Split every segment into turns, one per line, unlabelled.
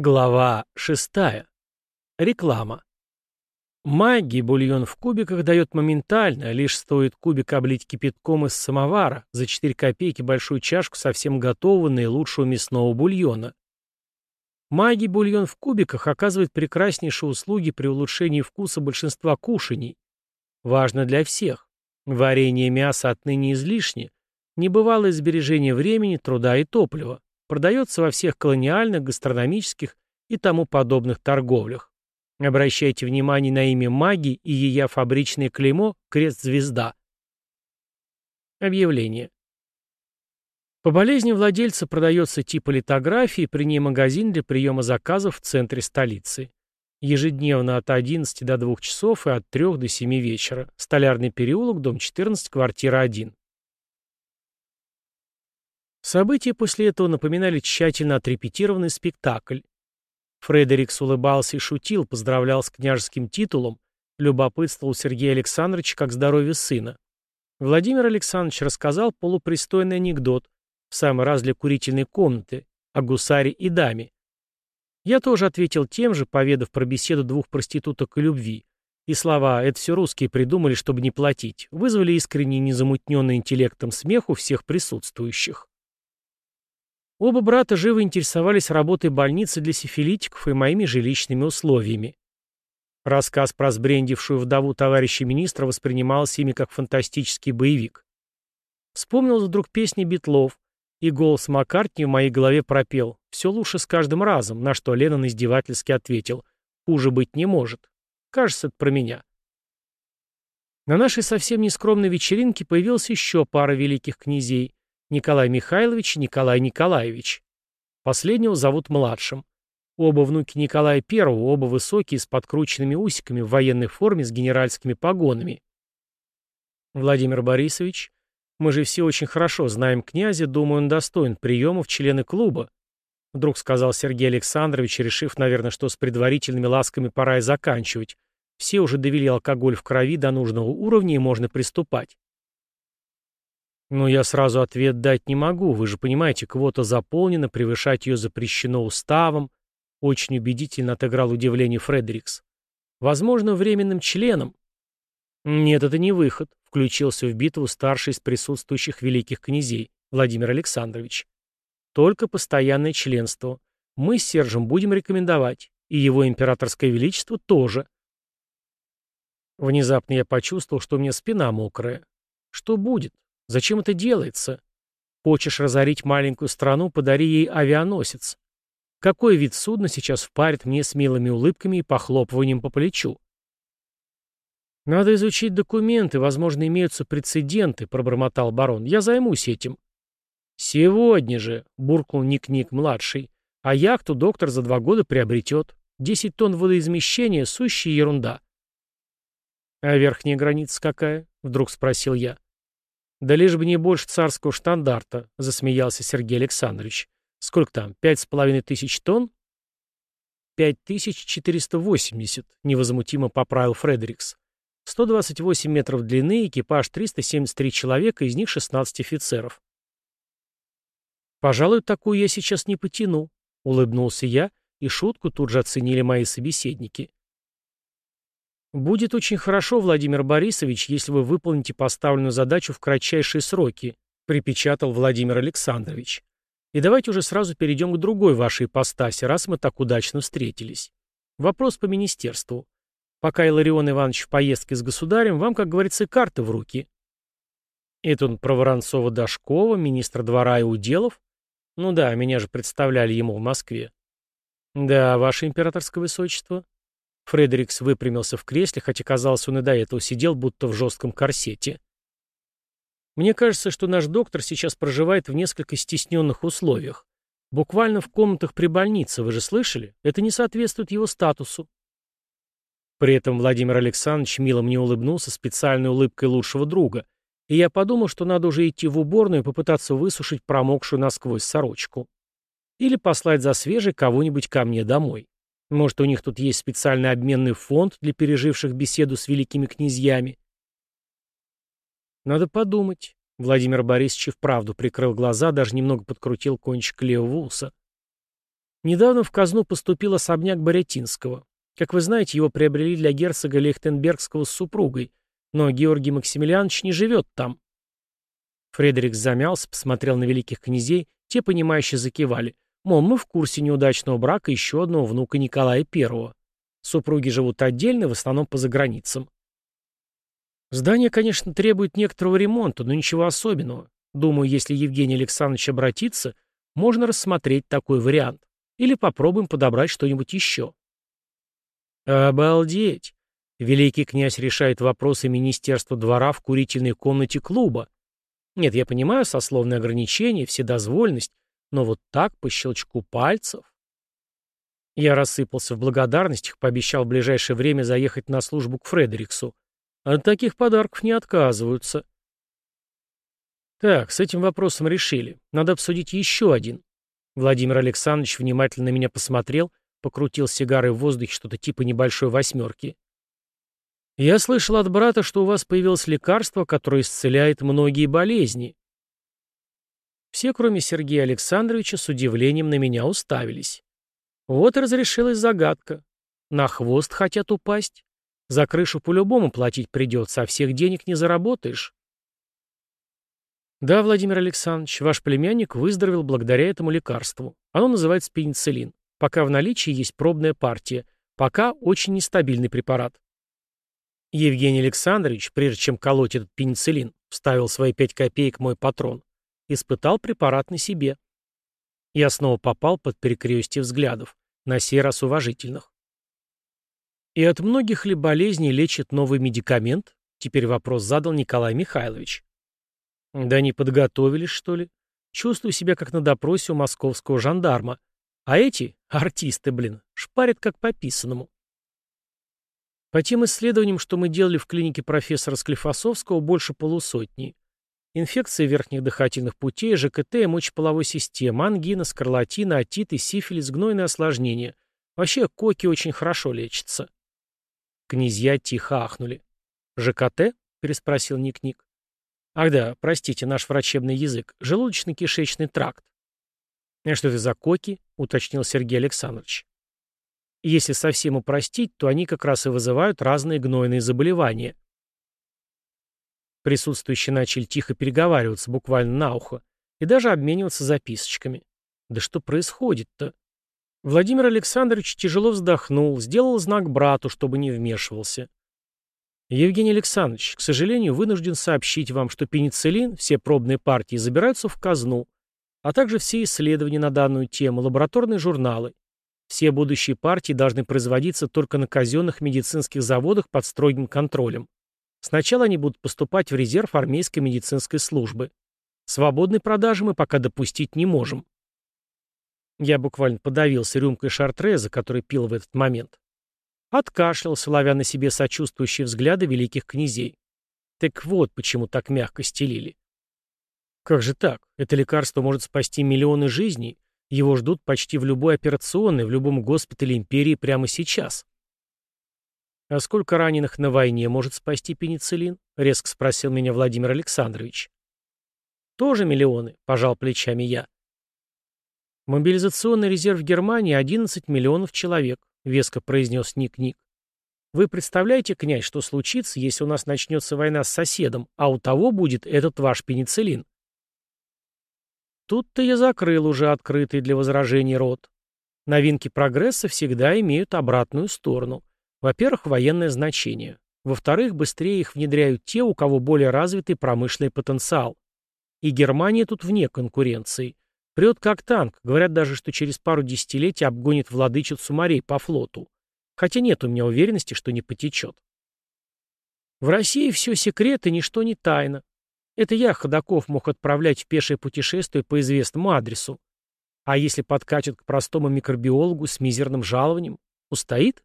Глава 6. Реклама. Магии бульон в кубиках дает моментально, лишь стоит кубик облить кипятком из самовара, за 4 копейки большую чашку совсем готового наилучшего мясного бульона. Магии бульон в кубиках оказывает прекраснейшие услуги при улучшении вкуса большинства кушаний. Важно для всех. Варенье мяса отныне излишне, небывалое сбережение времени, труда и топлива. Продается во всех колониальных, гастрономических и тому подобных торговлях. Обращайте внимание на имя маги и ее фабричное клеймо «Крест-звезда». Объявление. По болезни владельца продается типа литографии, при ней магазин для приема заказов в центре столицы. Ежедневно от 11 до 2 часов и от 3 до 7 вечера. Столярный переулок, дом 14, квартира 1. События после этого напоминали тщательно отрепетированный спектакль. Фредерикс улыбался и шутил, поздравлял с княжеским титулом, любопытствовал Сергея Александровича как здоровье сына. Владимир Александрович рассказал полупристойный анекдот, в самый раз для курительной комнаты, о гусаре и даме. Я тоже ответил тем же, поведав про беседу двух проституток и любви. И слова «это все русские придумали, чтобы не платить» вызвали искренне незамутненный интеллектом смех у всех присутствующих. Оба брата живо интересовались работой больницы для сифилитиков и моими жилищными условиями. Рассказ про сбрендившую вдову товарища министра воспринимался ими как фантастический боевик. Вспомнил вдруг песни Битлов, и голос Маккартни в моей голове пропел «Все лучше с каждым разом», на что Леннон издевательски ответил «Хуже быть не может». Кажется, это про меня. На нашей совсем нескромной вечеринке появилась еще пара великих князей, Николай Михайлович и Николай Николаевич. Последнего зовут младшим. Оба внуки Николая I, оба высокие, с подкрученными усиками, в военной форме, с генеральскими погонами. Владимир Борисович, мы же все очень хорошо знаем князя, думаю, он достоин приема в члены клуба. Вдруг сказал Сергей Александрович, решив, наверное, что с предварительными ласками пора и заканчивать. Все уже довели алкоголь в крови до нужного уровня и можно приступать. Но я сразу ответ дать не могу, вы же понимаете, квота заполнена, превышать ее запрещено уставом. Очень убедительно отыграл удивление Фредерикс. Возможно, временным членом. Нет, это не выход, включился в битву старший из присутствующих великих князей, Владимир Александрович. Только постоянное членство. Мы с Сержем будем рекомендовать, и его императорское величество тоже. Внезапно я почувствовал, что у меня спина мокрая. Что будет? Зачем это делается? Хочешь разорить маленькую страну, подари ей авианосец. Какой вид судна сейчас впарит мне с милыми улыбками и похлопыванием по плечу? Надо изучить документы, возможно, имеются прецеденты, пробормотал барон. Я займусь этим. Сегодня же, буркнул Ник-Ник-младший. А яхту доктор за два года приобретет. Десять тонн водоизмещения — сущая ерунда. А верхняя граница какая? Вдруг спросил я. «Да лишь бы не больше царского штандарта», — засмеялся Сергей Александрович. «Сколько там, пять с половиной тысяч тонн?» «Пять тысяч четыреста восемьдесят», — невозмутимо поправил Фредерикс. «Сто двадцать восемь метров длины, экипаж триста семьдесят три человека, из них шестнадцать офицеров». «Пожалуй, такую я сейчас не потяну», — улыбнулся я, и шутку тут же оценили мои собеседники. «Будет очень хорошо, Владимир Борисович, если вы выполните поставленную задачу в кратчайшие сроки», припечатал Владимир Александрович. «И давайте уже сразу перейдем к другой вашей ипостаси, раз мы так удачно встретились. Вопрос по министерству. Пока Иларион Иванович в поездке с государем, вам, как говорится, карты в руки». Это он про Воронцова-Дашкова, министра двора и уделов? Ну да, меня же представляли ему в Москве. Да, ваше императорское высочество. Фредерикс выпрямился в кресле, хотя, казалось, он и до этого сидел, будто в жестком корсете. Мне кажется, что наш доктор сейчас проживает в несколько стесненных условиях. Буквально в комнатах при больнице, вы же слышали? Это не соответствует его статусу. При этом Владимир Александрович мило мне улыбнулся специальной улыбкой лучшего друга, и я подумал, что надо уже идти в уборную и попытаться высушить промокшую насквозь сорочку. Или послать за свежей кого-нибудь ко мне домой. Может, у них тут есть специальный обменный фонд для переживших беседу с великими князьями? Надо подумать. Владимир Борисович вправду прикрыл глаза, даже немного подкрутил кончик левого уса. Недавно в казну поступил особняк Борятинского. Как вы знаете, его приобрели для герцога Лейхтенбергского с супругой, но Георгий Максимилианович не живет там. Фредерик замялся, посмотрел на великих князей, те, понимающе закивали. Мол, мы в курсе неудачного брака еще одного внука Николая I. Супруги живут отдельно, в основном по заграницам. Здание, конечно, требует некоторого ремонта, но ничего особенного. Думаю, если Евгений Александрович обратится, можно рассмотреть такой вариант. Или попробуем подобрать что-нибудь еще. Обалдеть! Великий князь решает вопросы Министерства двора в курительной комнате клуба. Нет, я понимаю сословные ограничения, вседозвольность, но вот так, по щелчку пальцев. Я рассыпался в благодарностях, пообещал в ближайшее время заехать на службу к Фредериксу. От таких подарков не отказываются. Так, с этим вопросом решили. Надо обсудить еще один. Владимир Александрович внимательно на меня посмотрел, покрутил сигарой в воздухе что-то типа небольшой восьмерки. Я слышал от брата, что у вас появилось лекарство, которое исцеляет многие болезни. Все, кроме Сергея Александровича, с удивлением на меня уставились. Вот и разрешилась загадка. На хвост хотят упасть. За крышу по-любому платить придется, а всех денег не заработаешь. Да, Владимир Александрович, ваш племянник выздоровел благодаря этому лекарству. Оно называется пенициллин. Пока в наличии есть пробная партия. Пока очень нестабильный препарат. Евгений Александрович, прежде чем колоть этот пенициллин, вставил свои пять копеек мой патрон, испытал препарат на себе. Я снова попал под перекрестие взглядов, на сей раз уважительных. И от многих ли болезней лечит новый медикамент? Теперь вопрос задал Николай Михайлович. Да не подготовились, что ли? Чувствую себя как на допросе у московского жандарма. А эти, артисты, блин, шпарят как по писанному. По тем исследованиям, что мы делали в клинике профессора Склифосовского, больше полусотни. Инфекции верхних дыхательных путей, ЖКТ мочеполовой системы, ангина, скарлатина, отиты, сифилис, гнойные осложнения. Вообще, коки очень хорошо лечатся. Князья тихо ахнули. «ЖКТ?» — переспросил Ник-Ник. «Ах да, простите, наш врачебный язык. Желудочно-кишечный тракт». «А что это за коки?» — уточнил Сергей Александрович. Если совсем упростить, то они как раз и вызывают разные гнойные заболевания. Присутствующие начали тихо переговариваться, буквально на ухо, и даже обмениваться записочками. Да что происходит-то? Владимир Александрович тяжело вздохнул, сделал знак брату, чтобы не вмешивался. Евгений Александрович, к сожалению, вынужден сообщить вам, что пенициллин, все пробные партии забираются в казну, а также все исследования на данную тему, лабораторные журналы. Все будущие партии должны производиться только на казенных медицинских заводах под строгим контролем. Сначала они будут поступать в резерв армейской медицинской службы. Свободной продажи мы пока допустить не можем. Я буквально подавился рюмкой шартреза, который пил в этот момент. Откашлялся, ловя на себе сочувствующие взгляды великих князей. Так вот, почему так мягко стелили. Как же так? Это лекарство может спасти миллионы жизней, его ждут почти в любой операционной, в любом госпитале империи прямо сейчас. «А сколько раненых на войне может спасти пенициллин?» — резко спросил меня Владимир Александрович. «Тоже миллионы», — пожал плечами я. «Мобилизационный резерв Германии — 11 миллионов человек», — веско произнес Ник-Ник. «Вы представляете, князь, что случится, если у нас начнется война с соседом, а у того будет этот ваш пенициллин?» Тут-то я закрыл уже открытый для возражений рот. Новинки прогресса всегда имеют обратную сторону. Во-первых, военное значение. Во-вторых, быстрее их внедряют те, у кого более развитый промышленный потенциал. И Германия тут вне конкуренции. Прет как танк, говорят даже, что через пару десятилетий обгонит владычицу морей по флоту. Хотя нет у меня уверенности, что не потечет. В России все секреты, ничто не тайна. Это я, Ходаков, мог отправлять в пешее путешествие по известному адресу. А если подкатит к простому микробиологу с мизерным жалованием, устоит?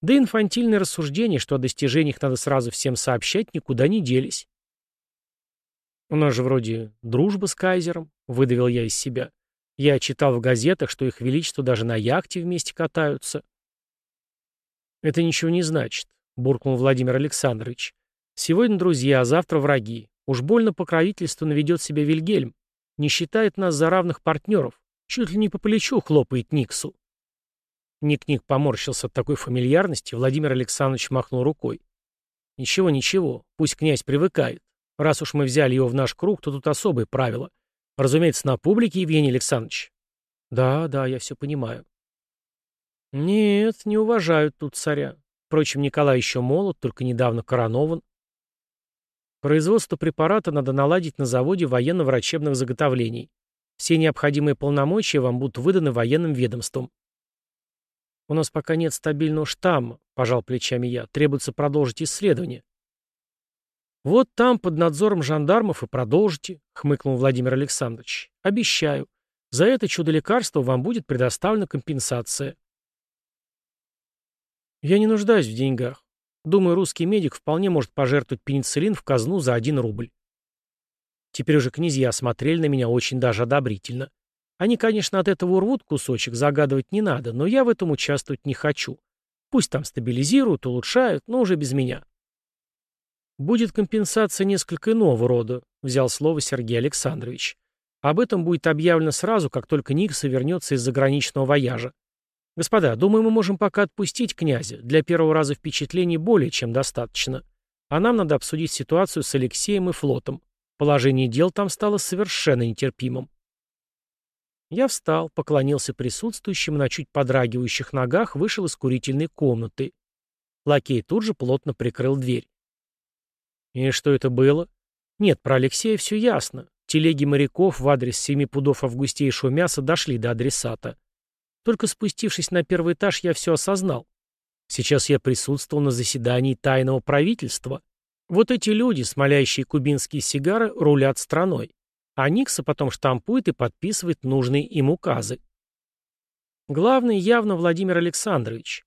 Да и инфантильные рассуждения, что о достижениях надо сразу всем сообщать, никуда не делись. У нас же вроде дружба с кайзером, выдавил я из себя. Я читал в газетах, что их величество даже на яхте вместе катаются. Это ничего не значит, буркнул Владимир Александрович. Сегодня друзья, а завтра враги. Уж больно покровительственно ведет себя Вильгельм. Не считает нас за равных партнеров. Чуть ли не по плечу хлопает Никсу. Ник-Ник поморщился от такой фамильярности, Владимир Александрович махнул рукой. «Ничего, ничего, пусть князь привыкает. Раз уж мы взяли его в наш круг, то тут особые правила. Разумеется, на публике, Евгений Александрович». «Да, да, я все понимаю». «Нет, не уважают тут царя. Впрочем, Николай еще молод, только недавно коронован. Производство препарата надо наладить на заводе военно-врачебных заготовлений. Все необходимые полномочия вам будут выданы военным ведомством. «У нас пока нет стабильного штамма», — пожал плечами я. «Требуется продолжить исследование». «Вот там, под надзором жандармов, и продолжите», — хмыкнул Владимир Александрович. «Обещаю. За это чудо лекарства вам будет предоставлена компенсация». «Я не нуждаюсь в деньгах. Думаю, русский медик вполне может пожертвовать пенициллин в казну за один рубль». Теперь уже князья смотрели на меня очень даже одобрительно. Они, конечно, от этого урвут кусочек, загадывать не надо, но я в этом участвовать не хочу. Пусть там стабилизируют, улучшают, но уже без меня. Будет компенсация несколько иного рода, взял слово Сергей Александрович. Об этом будет объявлено сразу, как только Никса вернется из заграничного вояжа. Господа, думаю, мы можем пока отпустить князя. Для первого раза впечатлений более чем достаточно. А нам надо обсудить ситуацию с Алексеем и флотом. Положение дел там стало совершенно нетерпимым. Я встал, поклонился присутствующим на чуть подрагивающих ногах, вышел из курительной комнаты. Лакей тут же плотно прикрыл дверь. И что это было? Нет, про Алексея все ясно. Телеги моряков в адрес семи пудов августейшего мяса дошли до адресата. Только спустившись на первый этаж, я все осознал. Сейчас я присутствовал на заседании тайного правительства. Вот эти люди, смолящие кубинские сигары, рулят страной а Никса потом штампует и подписывает нужные им указы. Главный явно Владимир Александрович.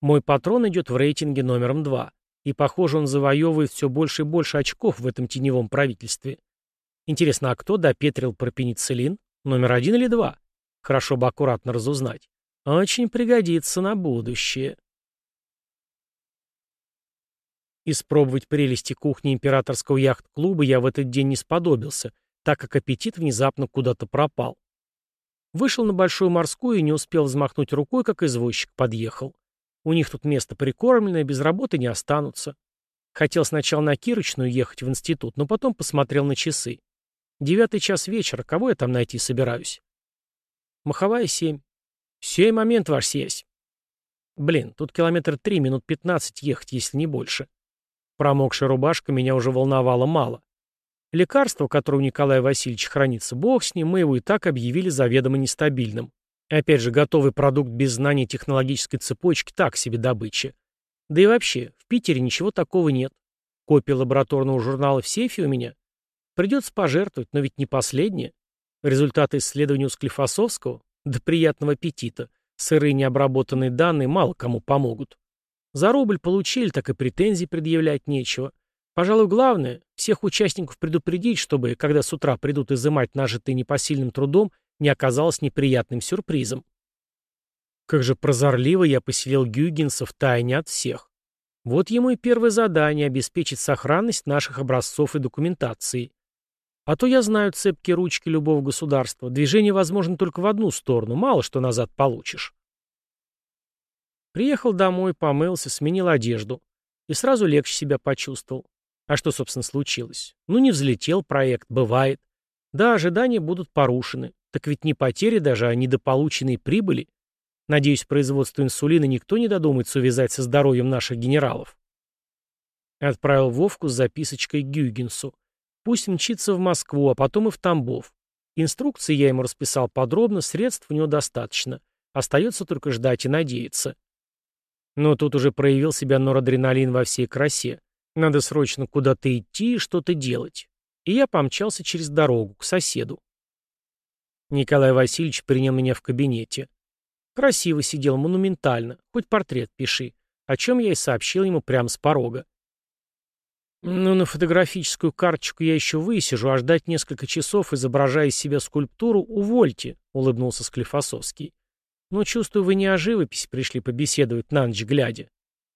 Мой патрон идет в рейтинге номером два, и, похоже, он завоевывает все больше и больше очков в этом теневом правительстве. Интересно, а кто допетрил про пенициллин? Номер один или два? Хорошо бы аккуратно разузнать. Очень пригодится на будущее. Испробовать прелести кухни императорского яхт-клуба я в этот день не сподобился, так как аппетит внезапно куда-то пропал. Вышел на Большую морскую и не успел взмахнуть рукой, как извозчик подъехал. У них тут место прикормленное, без работы не останутся. Хотел сначала на Кирочную ехать в институт, но потом посмотрел на часы. Девятый час вечера, кого я там найти собираюсь? Маховая семь. Сей момент, ваш сесть. Блин, тут километр три, минут пятнадцать ехать, если не больше. Промокшая рубашка меня уже волновала мало. Лекарство, которое у Николая Васильевича хранится, бог с ним, мы его и так объявили заведомо нестабильным. И опять же, готовый продукт без знания технологической цепочки так себе добыча. Да и вообще, в Питере ничего такого нет. Копия лабораторного журнала в сейфе у меня. Придется пожертвовать, но ведь не последнее. Результаты исследования у Склифосовского? До приятного аппетита. Сырые необработанные данные мало кому помогут. За рубль получили, так и претензий предъявлять нечего. Пожалуй, главное — всех участников предупредить, чтобы, когда с утра придут изымать нажитые непосильным трудом, не оказалось неприятным сюрпризом. Как же прозорливо я поселил Гюйгенса в тайне от всех. Вот ему и первое задание — обеспечить сохранность наших образцов и документации. А то я знаю цепкие ручки любого государства. Движение возможно только в одну сторону, мало что назад получишь. Приехал домой, помылся, сменил одежду. И сразу легче себя почувствовал. А что, собственно, случилось? Ну, не взлетел проект, бывает. Да, ожидания будут порушены. Так ведь не потери даже, а недополученные прибыли. Надеюсь, производство инсулина никто не додумается увязать со здоровьем наших генералов. Отправил Вовку с записочкой Гюйгенсу. Пусть мчится в Москву, а потом и в Тамбов. Инструкции я ему расписал подробно, средств у него достаточно. Остается только ждать и надеяться. Но тут уже проявил себя норадреналин во всей красе. Надо срочно куда-то идти и что-то делать. И я помчался через дорогу, к соседу. Николай Васильевич принял меня в кабинете. Красиво сидел, монументально, хоть портрет пиши, о чем я и сообщил ему прямо с порога. Ну, на фотографическую карточку я еще высижу, а ждать несколько часов, изображая из себя скульптуру, увольте, улыбнулся Склифосовский. Но чувствую, вы не о живописи пришли побеседовать на ночь глядя.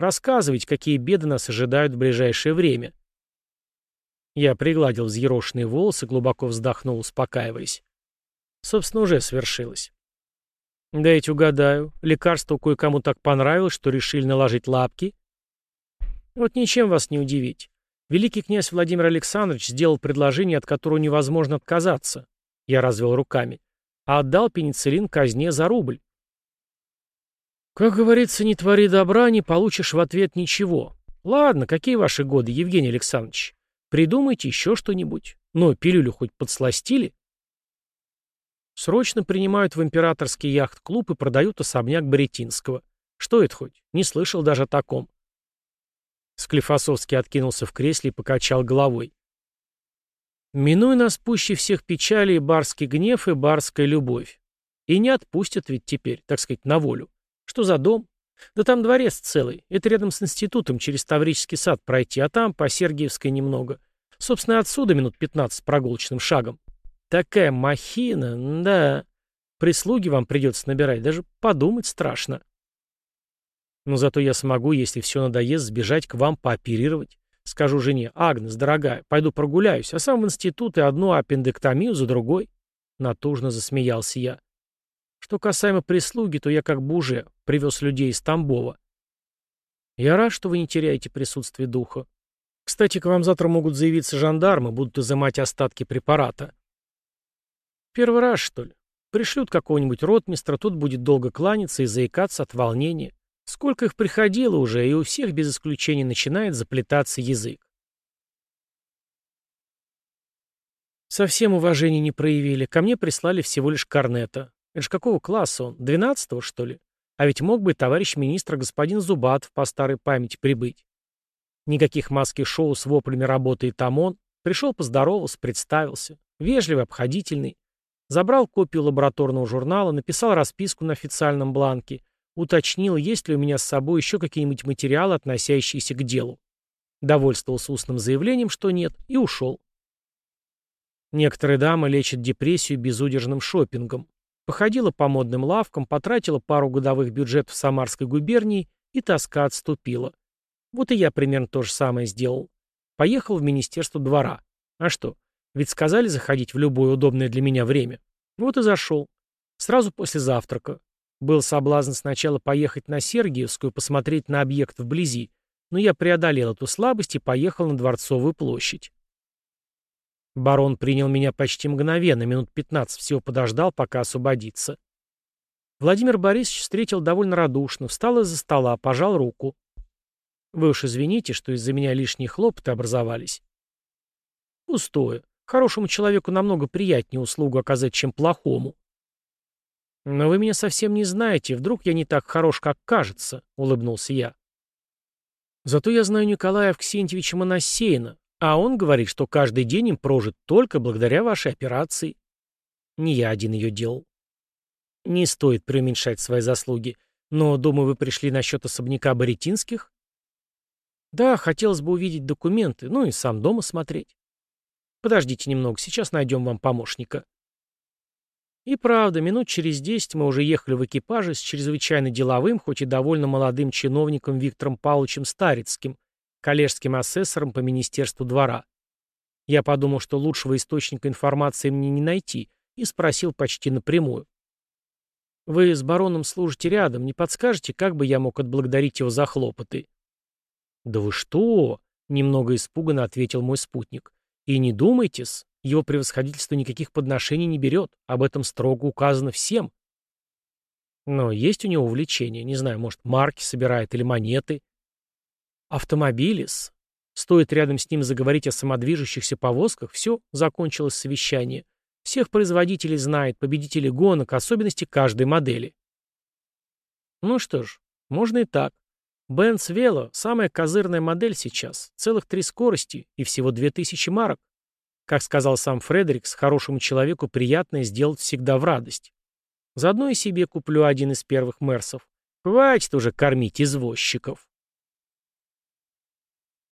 Рассказывайте, какие беды нас ожидают в ближайшее время. Я пригладил взъерошенные волосы, глубоко вздохнул, успокаиваясь. Собственно, уже свершилось. Дайте угадаю, лекарство кое-кому так понравилось, что решили наложить лапки? Вот ничем вас не удивить. Великий князь Владимир Александрович сделал предложение, от которого невозможно отказаться. Я развел руками. А отдал пенициллин казне за рубль. Как говорится, не твори добра, не получишь в ответ ничего. Ладно, какие ваши годы, Евгений Александрович? Придумайте еще что-нибудь. Но пилюлю хоть подсластили? Срочно принимают в императорский яхт-клуб и продают особняк Боретинского. Что это хоть? Не слышал даже о таком. Склифосовский откинулся в кресле и покачал головой. Минуй нас пуще всех печалей барский гнев и барская любовь. И не отпустят ведь теперь, так сказать, на волю. Что за дом? Да там дворец целый. Это рядом с институтом, через Таврический сад пройти, а там по Сергиевской немного. Собственно, отсюда минут 15 прогулочным шагом. Такая махина, да. Прислуги вам придется набирать, даже подумать страшно. Но зато я смогу, если все надоест, сбежать к вам пооперировать. Скажу жене, Агнес, дорогая, пойду прогуляюсь, а сам в институт и одну аппендэктомию за другой. Натужно засмеялся я. Что касаемо прислуги, то я как бы уже привез людей из Тамбова. Я рад, что вы не теряете присутствие духа. Кстати, к вам завтра могут заявиться жандармы, будут изымать остатки препарата. Первый раз, что ли? Пришлют какого-нибудь ротмистра, тут будет долго кланяться и заикаться от волнения. Сколько их приходило уже, и у всех без исключения начинает заплетаться язык. Совсем уважения не проявили. Ко мне прислали всего лишь корнета. Это ж какого класса он? Двенадцатого, что ли? А ведь мог бы товарищ министр господин Зубатов по старой памяти прибыть. Никаких маски-шоу с воплями работает ОМОН. Пришел, поздоровался, представился. Вежливый, обходительный. Забрал копию лабораторного журнала, написал расписку на официальном бланке, уточнил, есть ли у меня с собой еще какие-нибудь материалы, относящиеся к делу. Довольствовался устным заявлением, что нет, и ушел. Некоторые дамы лечат депрессию безудержным шопингом. Походила по модным лавкам, потратила пару годовых бюджетов Самарской губернии, и тоска отступила. Вот и я примерно то же самое сделал. Поехал в Министерство двора. А что, ведь сказали заходить в любое удобное для меня время. Вот и зашел. Сразу после завтрака. Был соблазн сначала поехать на Сергиевскую, посмотреть на объект вблизи, но я преодолел эту слабость и поехал на Дворцовую площадь. Барон принял меня почти мгновенно, минут 15 всего подождал, пока освободится. Владимир Борисович встретил довольно радушно, встал из-за стола, пожал руку. Вы уж извините, что из-за меня лишние хлопоты образовались. Пустое. Хорошему человеку намного приятнее услугу оказать, чем плохому. «Но вы меня совсем не знаете, вдруг я не так хорош, как кажется», — улыбнулся я. «Зато я знаю Николая Авксентьевича Моносеина, а он говорит, что каждый день им прожит только благодаря вашей операции. Не я один ее делал. Не стоит преуменьшать свои заслуги, но, думаю, вы пришли насчет особняка Боретинских?» «Да, хотелось бы увидеть документы, ну и сам дома смотреть». Подождите немного, сейчас найдем вам помощника. И правда, минут через десять мы уже ехали в экипаже с чрезвычайно деловым, хоть и довольно молодым чиновником Виктором Павловичем Старицким, коллежским асессором по Министерству двора. Я подумал, что лучшего источника информации мне не найти, и спросил почти напрямую. «Вы с бароном служите рядом, не подскажете, как бы я мог отблагодарить его за хлопоты?» «Да вы что?» — немного испуганно ответил мой спутник. И не думайте-с, его превосходительство никаких подношений не берет, об этом строго указано всем. Но есть у него увлечение, не знаю, может, марки собирает или монеты. Автомобилис. Стоит рядом с ним заговорить о самодвижущихся повозках, все, закончилось совещание. Всех производителей знает, победителей гонок, особенности каждой модели. Ну что ж, можно и так. Benz Velo – самая козырная модель сейчас. Целых три скорости и всего две тысячи марок. Как сказал сам Фредерикс, хорошему человеку приятное сделать всегда в радость. Заодно и себе куплю один из первых Мерсов. Хватит уже кормить извозчиков.